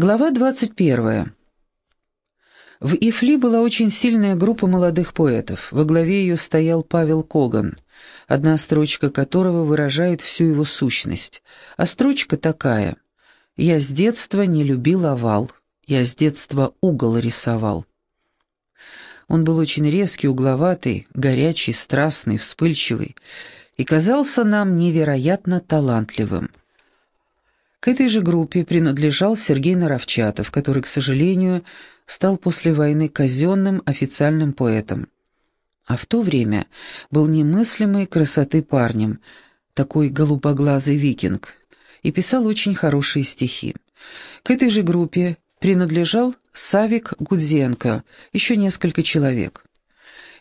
Глава 21. В Ифли была очень сильная группа молодых поэтов. Во главе ее стоял Павел Коган, одна строчка которого выражает всю его сущность. А строчка такая «Я с детства не любил овал, я с детства угол рисовал». Он был очень резкий, угловатый, горячий, страстный, вспыльчивый и казался нам невероятно талантливым. К этой же группе принадлежал Сергей Наровчатов, который, к сожалению, стал после войны казенным официальным поэтом. А в то время был немыслимой красоты парнем, такой голубоглазый викинг, и писал очень хорошие стихи. К этой же группе принадлежал Савик Гудзенко, еще несколько человек.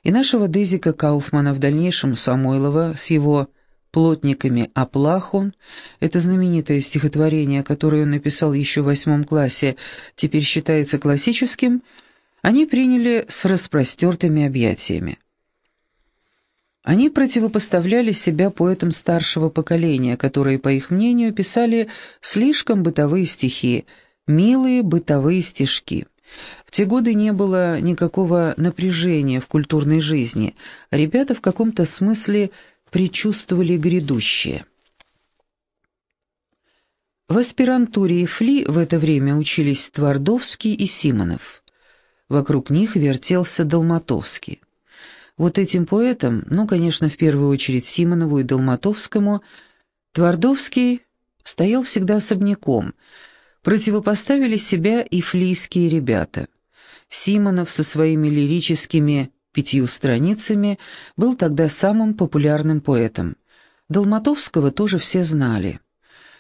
И нашего Дезика Кауфмана, в дальнейшем Самойлова, с его плотниками оплаху, это знаменитое стихотворение, которое он написал еще в восьмом классе, теперь считается классическим, они приняли с распростертыми объятиями. Они противопоставляли себя поэтам старшего поколения, которые, по их мнению, писали слишком бытовые стихи, милые бытовые стишки. В те годы не было никакого напряжения в культурной жизни, ребята в каком-то смысле – предчувствовали грядущее. В аспирантуре ФЛИ в это время учились Твардовский и Симонов. Вокруг них вертелся Долматовский. Вот этим поэтам, ну, конечно, в первую очередь Симонову и Долматовскому, Твардовский стоял всегда особняком, противопоставили себя и флийские ребята. Симонов со своими лирическими пятью страницами, был тогда самым популярным поэтом. Долматовского тоже все знали.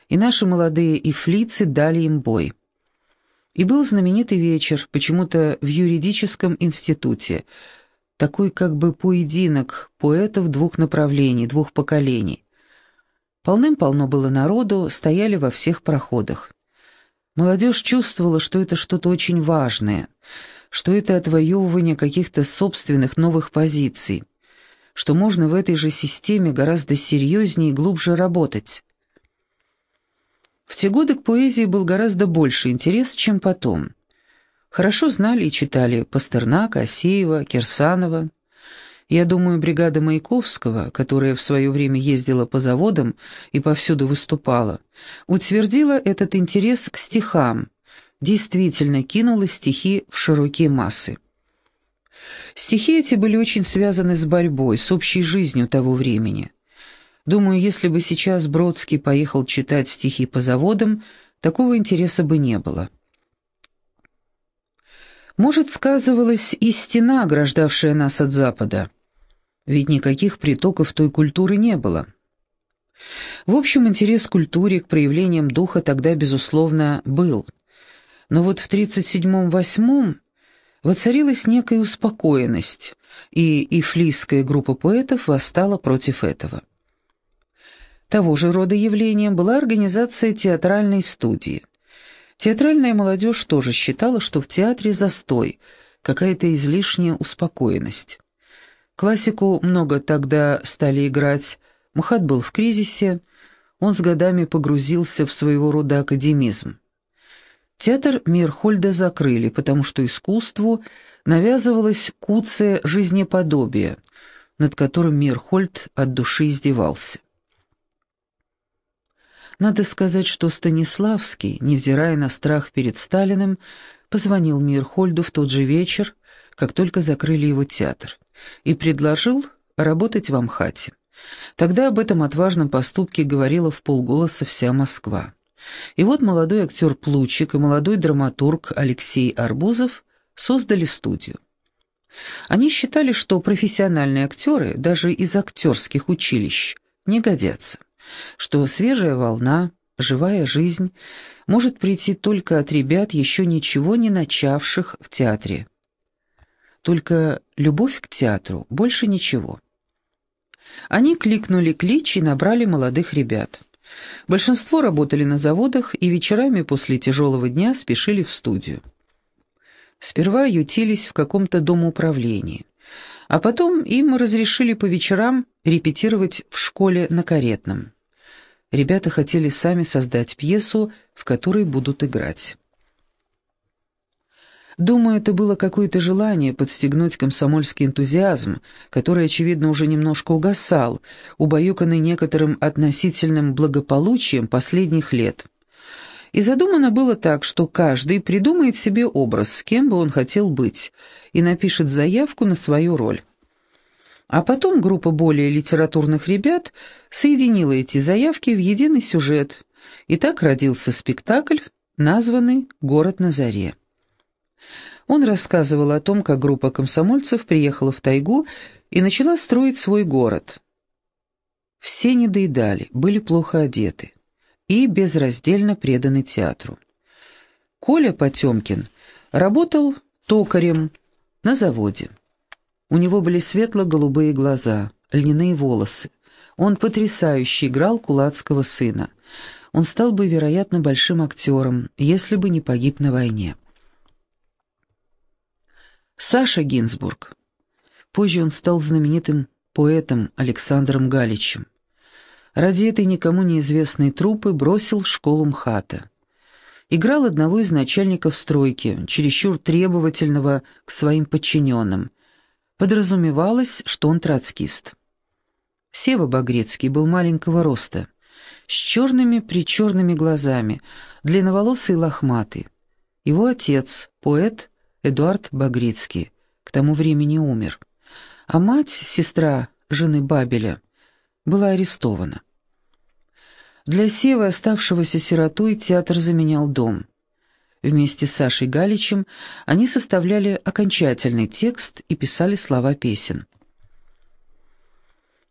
И наши молодые ифлицы дали им бой. И был знаменитый вечер, почему-то в юридическом институте, такой как бы поединок поэтов двух направлений, двух поколений. Полным-полно было народу, стояли во всех проходах. Молодежь чувствовала, что это что-то очень важное — что это отвоевывание каких-то собственных новых позиций, что можно в этой же системе гораздо серьезнее и глубже работать. В те годы к поэзии был гораздо больше интерес, чем потом. Хорошо знали и читали Пастернака, Асеева, Кирсанова. Я думаю, бригада Маяковского, которая в свое время ездила по заводам и повсюду выступала, утвердила этот интерес к стихам, действительно кинула стихи в широкие массы. Стихи эти были очень связаны с борьбой, с общей жизнью того времени. Думаю, если бы сейчас Бродский поехал читать стихи по заводам, такого интереса бы не было. Может, сказывалась и стена, ограждавшая нас от Запада, ведь никаких притоков той культуры не было. В общем, интерес к культуре, к проявлениям духа тогда, безусловно, был – но вот в 37-8 воцарилась некая успокоенность, и ифлийская группа поэтов восстала против этого. Того же рода явлением была организация театральной студии. Театральная молодежь тоже считала, что в театре застой, какая-то излишняя успокоенность. Классику много тогда стали играть, Мухат был в кризисе, он с годами погрузился в своего рода академизм. Театр Мирхольда закрыли, потому что искусству навязывалось куцее жизнеподобие, над которым Мирхольд от души издевался. Надо сказать, что Станиславский, невзирая на страх перед Сталиным, позвонил Мирхольду в тот же вечер, как только закрыли его театр, и предложил работать в Амхате. Тогда об этом отважном поступке говорила в полголоса вся Москва. И вот молодой актер Плучик и молодой драматург Алексей Арбузов создали студию. Они считали, что профессиональные актеры, даже из актерских училищ, не годятся, что свежая волна, живая жизнь может прийти только от ребят, еще ничего не начавших в театре. Только любовь к театру, больше ничего. Они кликнули клич и набрали молодых ребят. Большинство работали на заводах и вечерами после тяжелого дня спешили в студию. Сперва ютились в каком-то домоуправлении, а потом им разрешили по вечерам репетировать в школе на каретном. Ребята хотели сами создать пьесу, в которой будут играть. Думаю, это было какое-то желание подстегнуть комсомольский энтузиазм, который, очевидно, уже немножко угасал, убаюканный некоторым относительным благополучием последних лет. И задумано было так, что каждый придумает себе образ, кем бы он хотел быть, и напишет заявку на свою роль. А потом группа более литературных ребят соединила эти заявки в единый сюжет, и так родился спектакль, названный «Город на заре». Он рассказывал о том, как группа комсомольцев приехала в тайгу и начала строить свой город. Все недоедали, были плохо одеты и безраздельно преданы театру. Коля Потемкин работал токарем на заводе. У него были светло-голубые глаза, льняные волосы. Он потрясающе играл кулацкого сына. Он стал бы, вероятно, большим актером, если бы не погиб на войне. Саша Гинзбург. Позже он стал знаменитым поэтом Александром Галичем. Ради этой никому неизвестной труппы бросил школу МХАТа. Играл одного из начальников стройки, чересчур требовательного к своим подчиненным. Подразумевалось, что он троцкист. Сева Багрецкий был маленького роста, с черными-причерными глазами, длинноволосый и лохматый. Его отец, поэт Эдуард Багрицкий, к тому времени умер. А мать, сестра жены Бабеля, была арестована. Для Севы, оставшегося сиротой, театр заменял дом. Вместе с Сашей Галичем они составляли окончательный текст и писали слова песен.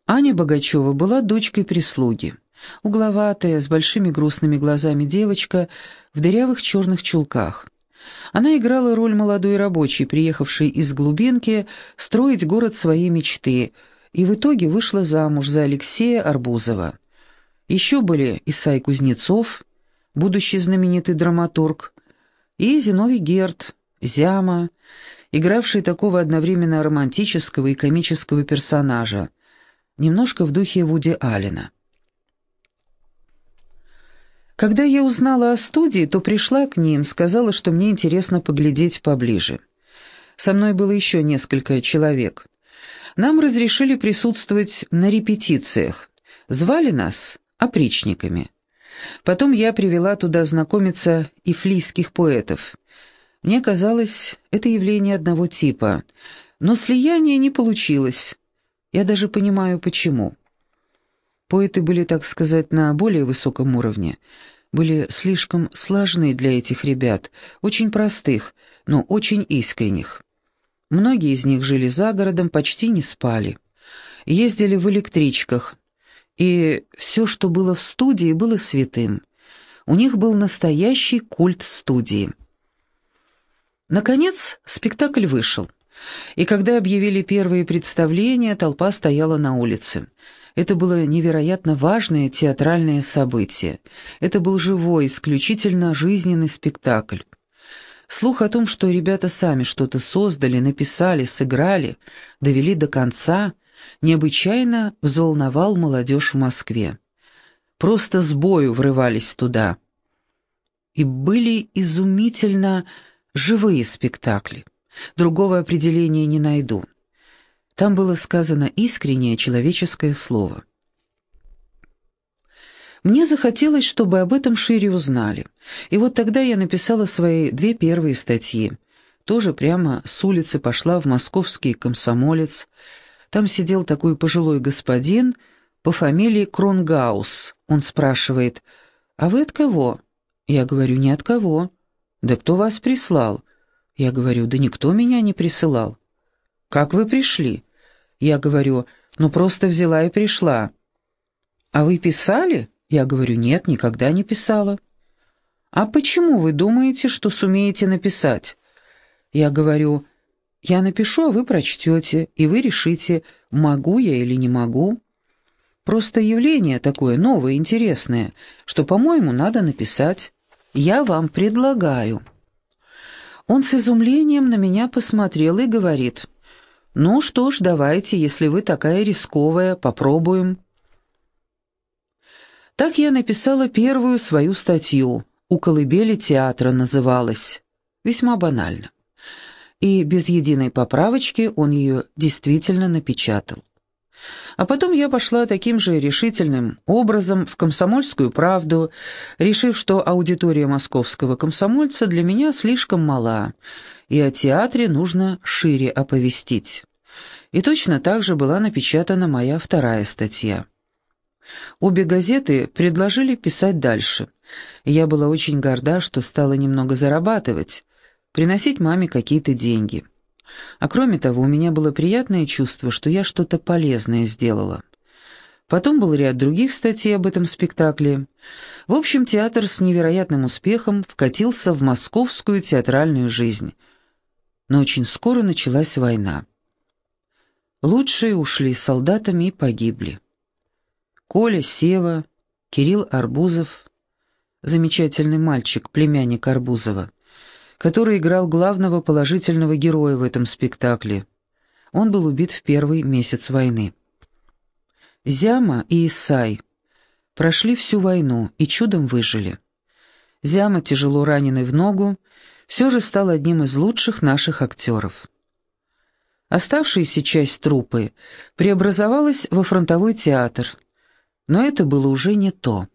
Аня Богачева была дочкой прислуги. Угловатая, с большими грустными глазами девочка в дырявых черных чулках. Она играла роль молодой рабочей, приехавшей из глубинки строить город своей мечты, и в итоге вышла замуж за Алексея Арбузова. Еще были Исай Кузнецов, будущий знаменитый драматург, и Зиновий Герд, Зяма, игравший такого одновременно романтического и комического персонажа, немножко в духе Вуди Аллена. Когда я узнала о студии, то пришла к ним, сказала, что мне интересно поглядеть поближе. Со мной было еще несколько человек. Нам разрешили присутствовать на репетициях. Звали нас опричниками. Потом я привела туда знакомиться и флийских поэтов. Мне казалось, это явление одного типа, но слияние не получилось. Я даже понимаю, почему. Поэты были, так сказать, на более высоком уровне, были слишком сложны для этих ребят, очень простых, но очень искренних. Многие из них жили за городом, почти не спали. Ездили в электричках, и все, что было в студии, было святым. У них был настоящий культ студии. Наконец, спектакль вышел. И когда объявили первые представления, толпа стояла на улице. Это было невероятно важное театральное событие. Это был живой, исключительно жизненный спектакль. Слух о том, что ребята сами что-то создали, написали, сыграли, довели до конца – необычайно взволновал молодежь в Москве. Просто с бою врывались туда. И были изумительно живые спектакли. Другого определения не найду. Там было сказано искреннее человеческое слово. Мне захотелось, чтобы об этом шире узнали. И вот тогда я написала свои две первые статьи. Тоже прямо с улицы пошла в московский комсомолец, там сидел такой пожилой господин по фамилии Кронгаус. Он спрашивает, «А вы от кого?» Я говорю, «Не от кого». «Да кто вас прислал?» Я говорю, «Да никто меня не присылал». «Как вы пришли?» Я говорю, «Ну просто взяла и пришла». «А вы писали?» Я говорю, «Нет, никогда не писала». «А почему вы думаете, что сумеете написать?» Я говорю, я напишу, а вы прочтете, и вы решите, могу я или не могу. Просто явление такое новое, интересное, что, по-моему, надо написать. Я вам предлагаю». Он с изумлением на меня посмотрел и говорит, «Ну что ж, давайте, если вы такая рисковая, попробуем». Так я написала первую свою статью. «У колыбели театра» называлась. Весьма банально. и без единой поправочки он ее действительно напечатал. А потом я пошла таким же решительным образом в «Комсомольскую правду», решив, что аудитория московского комсомольца для меня слишком мала, и о театре нужно шире оповестить. И точно так же была напечатана моя вторая статья. Обе газеты предложили писать дальше. Я была очень горда, что стала немного зарабатывать, приносить маме какие-то деньги. А кроме того, у меня было приятное чувство, что я что-то полезное сделала. Потом был ряд других статей об этом спектакле. В общем, театр с невероятным успехом вкатился в московскую театральную жизнь. Но очень скоро началась война. Лучшие ушли солдатами и погибли. Коля Сева, Кирилл Арбузов, замечательный мальчик, племянник Арбузова, который играл главного положительного героя в этом спектакле. Он был убит в первый месяц войны. Зяма и Исай прошли всю войну и чудом выжили. Зяма, тяжело раненый в ногу, все же стал одним из лучших наших актеров. Оставшаяся часть труппы преобразовалась во фронтовой театр, но это было уже не то.